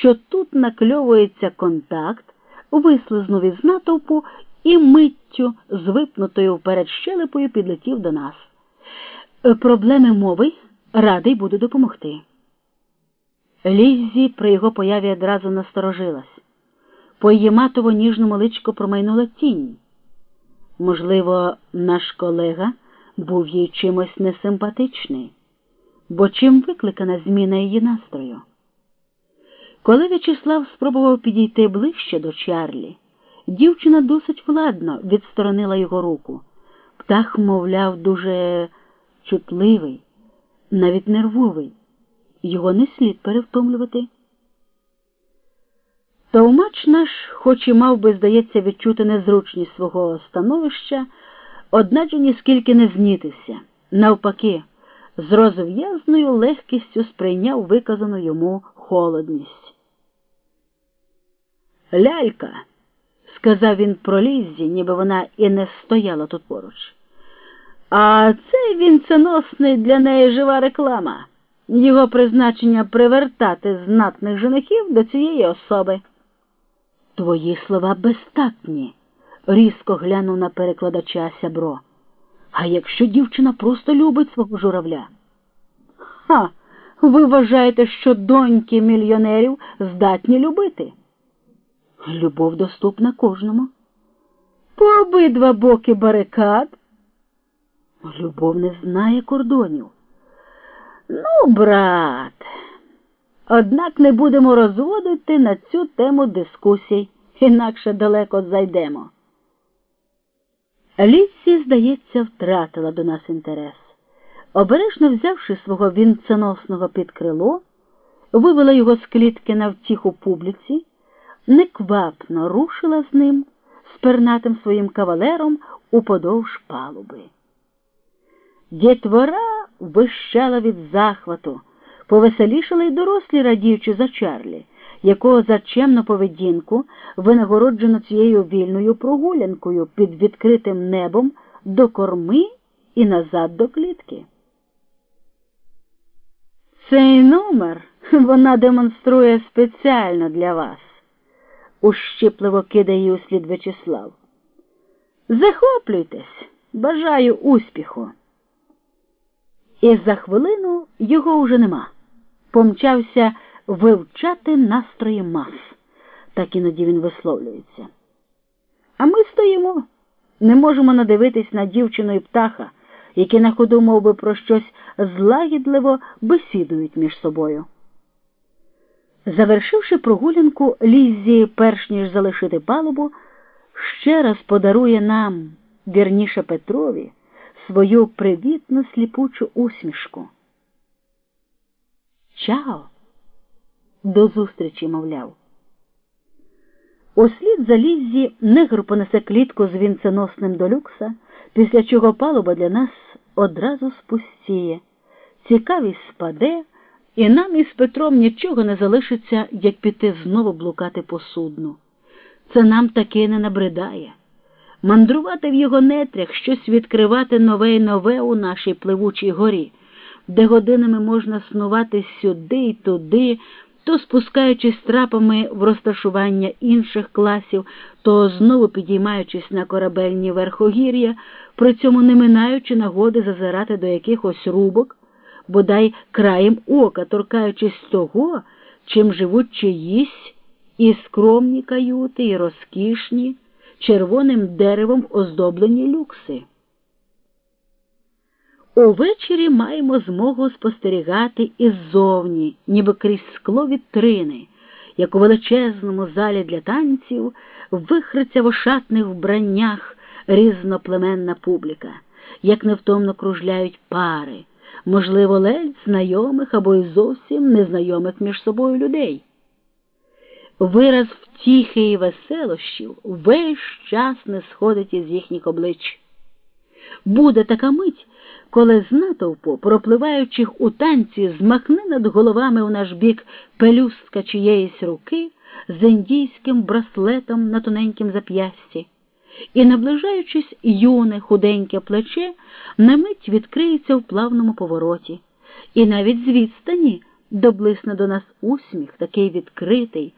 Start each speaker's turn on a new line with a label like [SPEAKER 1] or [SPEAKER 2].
[SPEAKER 1] що тут накльовується контакт, вислизнув із натовпу і миттю з випнутою вперед щелепою підлетів до нас. «Е, Проблеми мови радий буду допомогти. Ліззі при його появі одразу насторожилась. По її матово ніжному личку промайнула тінь. Можливо, наш колега був їй чимось несимпатичний, бо чим викликана зміна її настрою. Коли В'ячеслав спробував підійти ближче до Чарлі, дівчина досить владно відсторонила його руку. Птах, мовляв, дуже чутливий, навіть нервовий. Його не слід перевтомлювати. Товмач наш, хоч і мав би, здається, відчути незручність свого становища, одначе ніскільки не знітився. Навпаки, з розв'язною легкістю сприйняв виказану йому холодність. Лялька, сказав він про Ліззі, ніби вона і не стояла тут поруч. А цей вінценосний для неї жива реклама. Його призначення привертати знатних женихів до цієї особи. Твої слова безтактні, різко глянув на перекладача сябро. А якщо дівчина просто любить свого журавля? Ха, ви вважаєте, що доньки мільйонерів здатні любити? Любов доступна кожному. По обидва боки барикад. Любов не знає кордонів. Ну, брат, однак не будемо розводити на цю тему дискусій, інакше далеко зайдемо. Ліссі, здається, втратила до нас інтерес. Обережно взявши свого вінценосного під крило, вивела його з клітки на втіху публіці, неквапно рушила з ним, з пернатим своїм кавалером уподовж палуби. Дітвора вищала від захвату, повеселішали й дорослі, радіючи за Чарлі, якого за чемну поведінку винагороджено цією вільною прогулянкою під відкритим небом до корми і назад до клітки. Цей номер вона демонструє спеціально для вас, ущипливо кидає її услід Вячеслав. Захоплюйтесь, бажаю успіху. І за хвилину його уже нема. Помчався вивчати настрої мас. Так іноді він висловлюється. А ми стоїмо, не можемо надивитись на дівчину і птаха, які на ходу мов би, про щось злагідливо бесідують між собою. Завершивши прогулянку, Ліззі, перш ніж залишити палубу, ще раз подарує нам, вірніше Петрові, свою привітну сліпучу усмішку. Чао! До зустрічі, мовляв. Услід за Ліззі негр понесе клітку з вінценосним до люкса, після чого палуба для нас одразу спустіє. Цікавість спаде, і нам із Петром нічого не залишиться, як піти знову блукати по судну. Це нам таки не набридає. Мандрувати в його нетрях, щось відкривати нове й нове у нашій пливучій горі, де годинами можна снувати сюди й туди, то спускаючись трапами в розташування інших класів, то знову підіймаючись на корабельні верхогір'я, при цьому не минаючи нагоди зазирати до якихось рубок, бодай краєм ока торкаючись того, чим живуть чиїсь і скромні каюти, і розкішні, червоним деревом оздоблені люкси. Увечері маємо змогу спостерігати іззовні, ніби крізь скло вітрини, як у величезному залі для танців вихриться в ошатних вбраннях різноплеменна публіка, як невтомно кружляють пари, можливо, ледь знайомих або й зовсім незнайомих між собою людей. Вираз втіхи і веселощів весь час не сходить із їхніх облич. Буде така мить, коли з натовпу, пропливаючих у танці, змахне над головами у наш бік пелюстка чиєїсь руки з індійським браслетом на тоненькім зап'ясті, і, наближаючись юне худеньке плече, на мить відкриється в плавному повороті, і навіть з відстані доблисне до нас усміх, такий відкритий,